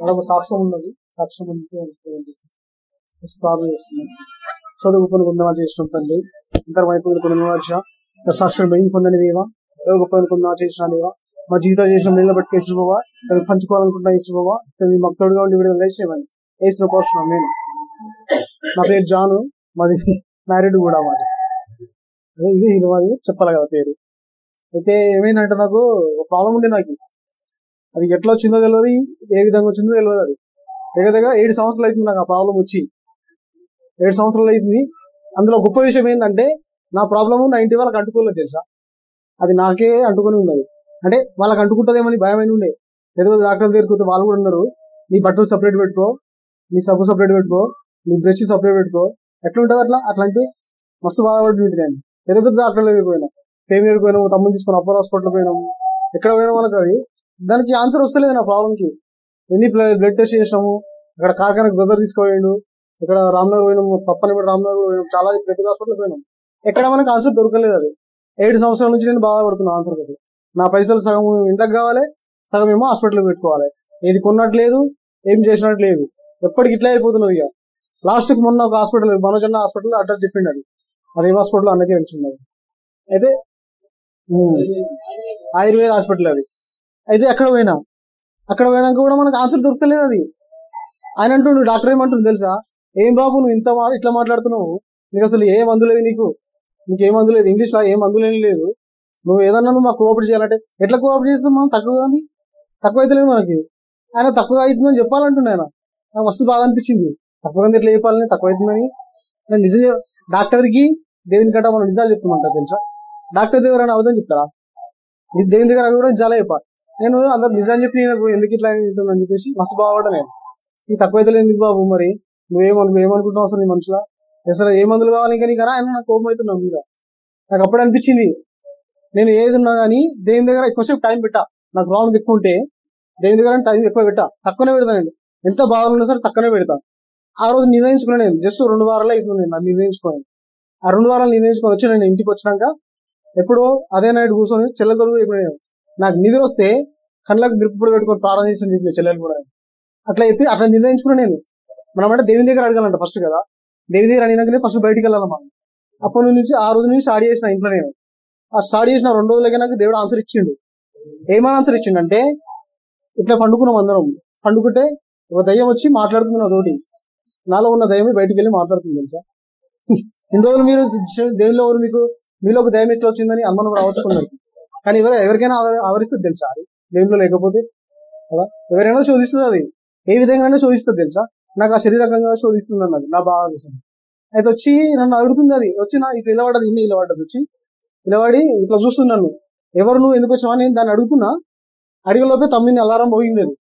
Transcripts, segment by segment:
మరొక సాక్ష్యం ఉన్నది. సాక్ష్యం ఉంటే ఉంచుకోండి. ప్రార్థన చేసుకున్నాం చదువు పని కొందమా చేసిన తండ్రి. ఇద్దరు అయిపోయిన కొన్ని వచ్చా సాక్ష్యం మెయిన్ పొందని దేవా? యోగ పని కొందా చేసిన దేవా? మా జీవితం చేసిన మేలు బట్టి వేసిన బాబా దాన్ని పంచుకోవాలనుకుంటున్నా వేసిన బాబా దాన్ని మాకు తోడుగా ఉండి విడుదల వేసేవాడిని వేసిన కోసం నేను నా పేరు జాను. మాది మ్యారీడ్ కూడా మాది. అదే ఇది ఇది మాది చెప్పాలి కదా పేరు. అయితే ఏమైందంటే నాకు ప్రాబ్లం ఉండే నాకు. అది ఎట్లా వచ్చిందో తెలియదు ఏ విధంగా వచ్చిందో తెలియదు అది. దగ్గర దగ్గర ఏడు సంవత్సరాలు అవుతుంది నాకు ఆ ప్రాబ్లం వచ్చి. ఏడు సంవత్సరాలు అవుతుంది. అందులో గొప్ప విషయం ఏంటంటే నా ప్రాబ్లము నా ఇంటి వాళ్ళకి అంటుకోలేదు తెలుసా? అది నాకే అంటుకొని ఉన్నది. అంటే వాళ్ళకి అంటుకుంటుందేమని భయమైన ఉండే ఏదో డాక్టర్ దగ్గరికి వాళ్ళు కూడా ఉన్నారు నీ బట్టలు సపరేట్ పెట్టుకో నీ సబ్బు సపరేట్ పెట్టుకో నీ బ్రష్ సపరేట్ పెట్టుకో. ఎట్లా ఉంటుంది అట్లా? అట్లాంటి మస్తు బాధపడి నేను. పెద్ద పెద్ద డాక్టర్ల దగ్గరికి పోయినా. పేమియర్ పోయినాము తమ్ముని తీసుకొని అప్పర్ హాస్పిటల్ పోయినాము. ఎక్కడ పోయినా వాళ్ళకి అది? దానికి ఆన్సర్ వస్తలేదు నా ప్రాబ్లం కి. ఎన్ని బ్లడ్ టెస్ట్ చేసినాము ఇక్కడ కార్ఖానకు బ్రదర్ తీసుకుపోయిండు ఇక్కడ రామ్నగర్ పోయినాము పప్పని రామ్నగర్ పోయినాము చాలా పెద్ద హాస్పిటల్ పోయినాం ఎక్కడ మనకు ఆన్సర్ దొరకలేదు అది. ఏడు సంవత్సరాల నుంచి నేను బాధపడుతున్నా ఆన్సర్ కోసం. నా పైసలు సగం ఇంతకు కావాలి సగం ఏమో హాస్పిటల్కి పెట్టుకోవాలి. ఏది కొన్నట్లేదు ఏం చేసినట్టు లేదు ఎప్పటికి ఇట్లా అయిపోతున్నది ఇక. లాస్ట్కి మొన్న ఒక హాస్పిటల్ మనోజన్న హాస్పిటల్ అడ్రస్ చెప్పిండు అది. అదే హాస్పిటల్ అన్నకే తెలిసింది అయితే ఆయుర్వేద హాస్పిటల్ అది. అయితే అక్కడ పోయినా? అక్కడ పోయినాక కూడా మనకు ఆన్సర్ దొరకలేదు అది. ఆయన అంటుండు డాక్టర్ ఏమంటుండు తెలుసా? ఏం బాబు నువ్వు ఇంత ఇట్లా మాట్లాడుతున్నావు? నీకు అసలు ఏ మందు లేదు నీకు? నీకు ఏ మందు లేదు? ఇంగ్లీష్లో ఏ మందు లేని లేదు. నువ్వు ఏదన్నా నువ్వు మాకు కోఆపరేట్ చేయాలంటే ఎట్లా కోఆపరేట్ చేస్తాం మనం? తక్కువ ఉంది తక్కువ అయితే లేదు మనకి. ఆయన తక్కువ అవుతుందని చెప్పాలంటుండే ఆయన. నాకు మస్తు బాగా అనిపించింది. తక్కువ ఉంది ఎట్లా చెప్పాలని? తక్కువ అవుతుందని. నేను నిజం డాక్టర్కి దేవుని కంటే మనం నిజాలు చెప్తామంట తెలుసా? డాక్టర్ దగ్గర అవ్వదని చెప్తారా? దేవుని దగ్గర కూడా నిజాలే చెప్పాలి. నేను అందరు నిజం చెప్పి నేను ఎందుకు ఇట్లా అని చెప్పేసి మస్తు బాగుపడ్డా నేను. ఈ తక్కువ అయితే ఎందుకు బాబు మరి? నువ్వేమను ఏమనుకుంటున్నావు అసలు నీ మనుషుల? అసలు ఏ మందులు కావాలి ఇంకా నీకరా ఆయన నాకు కోపం అవుతున్నావు మీద. నాకు అప్పుడు అనిపించింది. నేను ఏది ఉన్నా కానీ దేవుని దగ్గర ఎక్కువసేపు టైం పెట్టా. నాకు రాంగ్ ఎక్కువ ఉంటే దేవుని దగ్గర టైం ఎక్కువ పెట్టా. తక్కువనే పెడతానండి ఎంత బాగున్నా సరే తక్కువనే పెడతా. ఆ రోజు నిర్ణయించుకున్నాను నేను. జస్ట్ రెండు వారాలే అవుతుంది నేను అది నిర్ణయించుకోను. ఆ రెండు వారాలు నిర్ణయించుకొని వచ్చి నేను ఇంటికి వచ్చినాక ఎప్పుడో అదే నైట్ కూర్చొని చెల్లెతో ఇప్పుడు నాకు నిద్ర వస్తే కళ్ళకు మిరుపుడు పెట్టుకొని ప్రార్థన చేసి చెప్పి చెల్లెలు కూడా. అట్లా చెప్పి అట్లా నిర్ణయించుకున్నా నేను. మనం అంటే దేవుని దగ్గర అడగాలంట ఫస్ట్ కదా. దేవుని దగ్గర అడిగినాకనే ఫస్ట్ బయటికి వెళ్ళాలి మనం. అప్పటి నుంచి ఆ రోజు నుంచి స్టార్ట్ చేసిన ఇంట్లో నేను. ఆ స్టార్ట్ చేసిన రెండు రోజులకి నాకు దేవుడు ఆన్సర్ ఇచ్చిండు. ఏమైనా ఆన్సర్ ఇచ్చిండు అంటే ఇట్లా పండుకున్నాం అందరం. పండుకుంటే ఒక దయ్యం వచ్చి మాట్లాడుతుంది నాతోటి. నాలో ఉన్న దయ్యమే బయటికి వెళ్ళి మాట్లాడుతుంది తెలుసా? ఇన్ని రోజులు మీరు దేవునిలో ఎవరు మీకు మీలో ఒక దయ్యం ఎట్లా వచ్చిందని అనుమానం రావచ్చుకున్నారు కానీ ఎవరు ఎవరికైనా ఆవరిస్తే ఆవరిస్తుంది తెలుసా? అది దేవుల్లో లేకపోతే? కదా ఎవరైనా శోధిస్తుంది అది. ఏ విధంగా శోధిస్తుంది తెలుసా? నాకు ఆ శరీరకంగా శోధిస్తుంది అన్నది. నా బాగా కోసం అయితే వచ్చి నన్ను అడుగుతుంది అది. వచ్చి నా ఇట్లా ఇలా ఇన్ని ఇలా వచ్చి ఇలా ఇట్లా చూస్తున్నాను ఎవరు నువ్వు ఎందుకు వచ్చావు నేను దాన్ని అడుగుతున్నా. అడిగలోపే తమ్మిని అలారం మోగింది అది.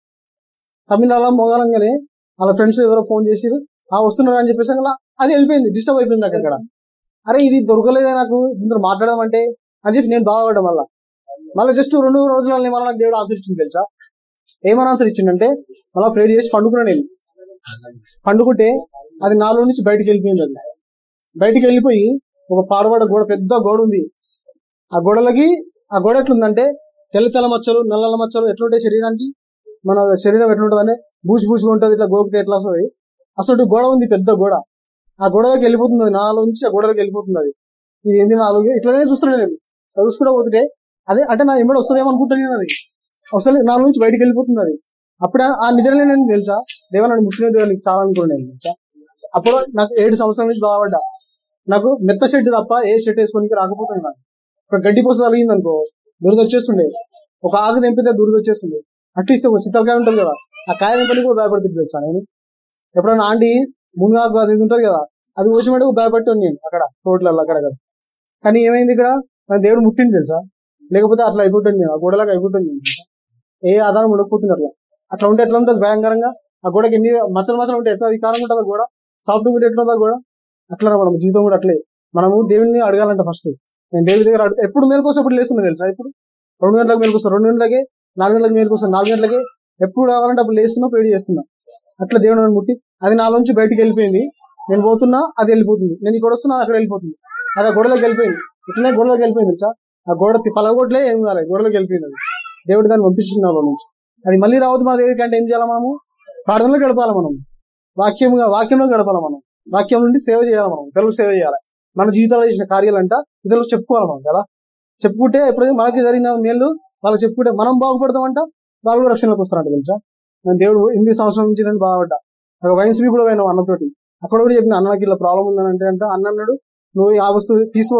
తమ్మిని అలారం మోగలంగానే వాళ్ళ ఫ్రెండ్స్ ఎవరో ఫోన్ చేసిరు ఆ వస్తున్నారు అని చెప్పేసి అలా అది వెళ్ళిపోయింది. డిస్టర్బ్ అయిపోయింది అక్కడ. అరే ఇది దొరకలేదే నాకు. ఇందులో మాట్లాడడం అంటే అని చెప్పి నేను బాధపడడం వల్ల మళ్ళీ జస్ట్ రెండు రోజులని మళ్ళీ నాకు దేవుడు ఆన్సర్ ఇచ్చింది తెలుసా? ఏమని ఆన్సర్ ఇచ్చిందంటే మళ్ళీ ప్రేర్ చేసి పండుకున్నాను వెళ్ళి పండుకుంటే అది నాలో నుంచి బయటకు వెళ్ళిపోయింది అది. బయటికి వెళ్ళిపోయి ఒక పాడబడ గోడ పెద్ద గోడ ఉంది. ఆ గోడలకి ఆ గోడ ఎట్లుందంటే తెల్ల తెల్ల మచ్చలు నల్ల మచ్చలు ఎట్లుంటాయి శరీరానికి? మన శరీరం ఎట్లుంటుంది బూసి బూసిగా ఉంటుంది ఇట్లా గోకితే ఎట్లా వస్తుంది? అసలు గోడ ఉంది పెద్ద గోడ. ఆ గోడలోకి వెళ్ళిపోతుంది నాలుగు నాలో నుంచి ఆ గోడలోకి వెళ్ళిపోతుంది అది. ఇది ఏంది నాలుగు? ఇట్లానే చూస్తున్నాను నేను. అది చూసుకుంటూ పోతుంటే అదే అంటే నా ఎమ్మడి వస్తుందేమో అనుకుంటాను నేను అది. అసలు నా నుంచి బయటికి వెళ్ళిపోతుంది అది. అప్పుడు ఆ- నిద్రలే నేను తెలుసా? దేవా నన్ను ముట్టిన దేవా నీకు చాలా అనుకున్నాను తెలుసా అప్పుడు నాకు ఏడు సంవత్సరాల నుంచి బాధపడ్డా. నాకు మెత్త షెడ్ తప్ప ఏ షెడ్ వేసుకోనికి రాకపోతుంది నాకు. ఒక గడ్డి పోస తగిలింది అనుకో దురద వచ్చేస్తుండే. ఒక ఆకు తెంపితే దురద వచ్చేస్తుంది అట్లీస్ట్ ఒక చిత్తకాయ ఉంటుంది కదా. ఆ కాయ తెంపని కూడా భయపడుతుంది తెలుసా నేను? ఎప్పుడైనా ఆంటీ ముందుగా అది ఇది ఉంటుంది కదా అది కోసిమటే భయపడుతుంది నేను అక్కడ తోటలలో అక్కడ కానీ ఏమైంది ఇక్కడ? దేవుడు ముట్టింది తెలుసా? లేకపోతే అట్లా అయిపోతుంది. ఆ గోడలాగా అయిపోతుంది. ఏ ఆధారం ఉండకపోతుంది అట్లా. అట్లా ఉంటే ఎట్లా ఉంటుంది భయంకరంగా? ఆ గోడకి ఎన్ని మచ్చలు మచ్చలు ఉంటే ఎంత వికారంగా ఉంటుందా గోడ? సాఫ్ట్ ఉంటే ఎట్లా ఉంటుంది గోడ? అట్లా మనం జీవితం కూడా అట్లే. మనము దేవుడిని అడగాలంట ఫస్ట్ నేను దేవుడి దగ్గర ఎప్పుడు మేలుకోసం ఎప్పుడు లేస్తున్నా తెలుసా ఇప్పుడు? రెండు గంటలకు మేలుకొస్తాను రెండు గంటలకే నాలుగు గంటలకు మేలుకొస్తాను నాలుగు గంటలకే ఎప్పుడు కావాలంటే అప్పుడు లేస్తున్నా ప్రేడి చేస్తున్నా. అట్లా దేవుడు నన్ను ముట్టి అది నా బయటికి వెళ్ళిపోయింది. నేను పోతున్నా అది వెళ్ళిపోతుంది. నేను ఇక్కడ వస్తున్నా అక్కడ వెళ్ళిపోతుంది. అది ఆ వెళ్ళిపోయింది. ఇట్లనే గొడవలోకి వెళ్ళిపోయింది తెలుసా? ఆ గోడ పలగొట్లే ఏం కాలే గోడలోకి వెళ్ళిపోయింది దేవుడు దాన్ని పంపించినాలో నుంచి. అది మళ్ళీ రావద్దు మా దగ్గరికి అంటే ఏం చేయాలి మనము? ప్రార్థనలో గడపాలి మనం? వాక్యంగా వాక్యంలో గడపాలి మనం? వాక్యం నుండి సేవ చేయాలి మనం? ఇతరులకు సేవ చేయాలి? మన జీవితాల్లో చేసిన కార్యాలంట ఇతరులకు చెప్పుకోవాలి మనం కదా? చెప్పుకుంటే ఎప్పుడైతే మనకి జరిగిన మేళ్ళు వాళ్ళకి చెప్పుకుంటే మనం బాగుపడతామంట వాళ్ళు కూడా రక్షణలోకి వస్తారంట తెలుసా? నేను దేవుడు ఎనిమిది సంవత్సరాల నుంచి నేను బాగుపడ్డా ఒక వైన్స్బీ కూడా పోయినాం అన్నతోటి. అక్కడ కూడా చెప్పిన అన్నకి ఇలా ప్రాబ్లం ఉందని అంటే అన్న అన్నాడు నువ్వు ఆ వస్తువు తీసు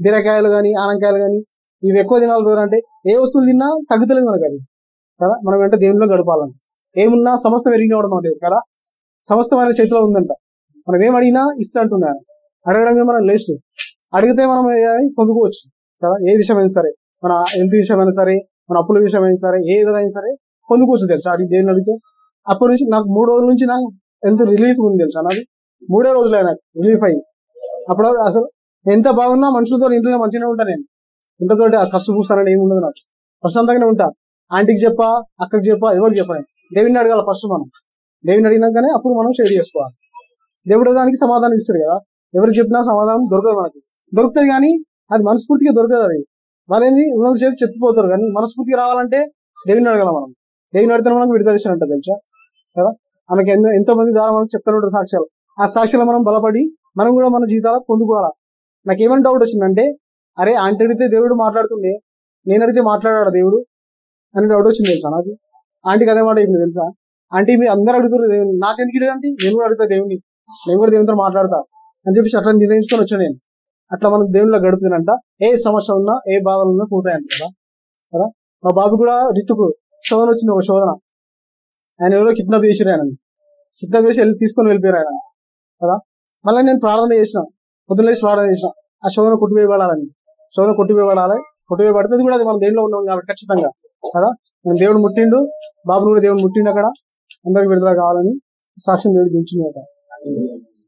బీరకాయలు కానీ ఆనంకాయలు కానీ ఇవి ఎక్కువ తినాలి దూరం అంటే ఏ వస్తువులు తిన్నా తగ్గుతలేదు మనకు అది కదా? మనం వెంట దేవునిలో గడపాలని ఏమున్నా సమస్తం ఎరిగిన కూడా మన దేవుడు కదా? సమస్తం ఆయన చేతిలో ఉందంట. మనం ఏం అడిగినా ఇస్తా అంటున్నాను అడగడమే మనం లేచు. అడిగితే మనం పొందుకోవచ్చు కదా? ఏ విషయమైనా సరే మన హెల్త్ విషయమైనా సరే మన అప్పుల విషయమైనా సరే ఏ విధమైనా సరే పొందుకోవచ్చు తెలుసా? అడిగి దేవుని అడిగితే అప్పటి నుంచి నాకు మూడు రోజుల నుంచి నాకు హెల్త్ రిలీఫ్ ఉంది తెలుసా నాది? మూడే రోజులే నాకు రిలీఫ్ అయ్యి. అప్పుడు అసలు ఎంత బాగున్నా మనుషులతో ఇంట్లో మంచిగానే ఉంటా నేను. ఇంతతోటి ఆ కష్టం చూస్తానని ఏమి ఉండదు నాకు. ప్రశాంతంగానే ఉంటా. ఆంటీకి చెప్పా అక్కకి చెప్పా ఎవరికి చెప్పా దేవుని అడగాల ఫస్ట్ మనం. దేవుని అడిగినాకనే అప్పుడు మనం షేర్ చేసుకోవాలి. దేవుడు దానికి సమాధానం ఇస్తాడు కదా. ఎవరికి చెప్పినా సమాధానం దొరకదు మనకి. దొరుకుతుంది కానీ అది మనస్ఫూర్తిగా దొరకదు అది. వాళ్ళేంది? ఉన్నంతసేపు చెప్పిపోతారు కానీ మనస్ఫూర్తిగా రావాలంటే దేవుని అడగాల మనం. దేవుని అడిగితే మనకు విడుదల అంట తెలుసా? కదా? మనకి ఎంతో ఎంతో మంది ద్వారా మనకు చెప్తాను సాక్ష్యాలు. ఆ సాక్ష్యాలు మనం బలపడి మనం కూడా మన జీవితాలకు పొందుకోవాలా. నాకు ఏమైనా డౌట్ వచ్చిందంటే అరే ఆంటీ అడిగితే దేవుడు మాట్లాడుతుండే నేను అడిగితే మాట్లాడాడు దేవుడు? అని డౌట్ వచ్చింది తెలుసా నాకు? ఆంటీకి అదే మాట చెప్పింది తెలుసా? ఆంటీ మీరు అందరూ అడుగుతారు దేవుని నాకు ఎందుకు ఇడు అంటే నేను కూడా అడుగుతా దేవుని నేను కూడా దేవునితో మాట్లాడతా. అని చెప్పేసి అట్లా నిర్ణయించుకొని వచ్చాను నేను. అట్లా మనం దేవునిలో గడుపుతానంట ఏ సమస్య ఉన్నా ఏ బాధలు ఉన్నా పోతాయంట కదా. కదా? మా బాబు కూడా రితుకు శోధన వచ్చింది ఒక శోధన. ఆయన ఎవరో కిడ్నాప్ చేసిరు ఆయన కిడ్నాప్ చేసి వెళ్ళి తీసుకొని వెళ్ళిపోయారు ఆయన. కదా? మళ్ళీ నేను ప్రార్థన చేసిన. పొద్దున్న లేచి ప్రార్థన చేసిన. ఆ శోధన కొట్టివేయబడాలని. శోధన కొట్టివేయబడాలి. కొట్టివేయబడితే అది కూడా అది మనం దేనిలో ఉన్నాం కాబట్టి ఖచ్చితంగా. కదా? నేను దేవుడు ముట్టిండు. బాబును కూడా దేవుడు ముట్టిండు అక్కడ. అందరికి విడుదల కావాలని సాక్ష్యం దేవుడు దించింది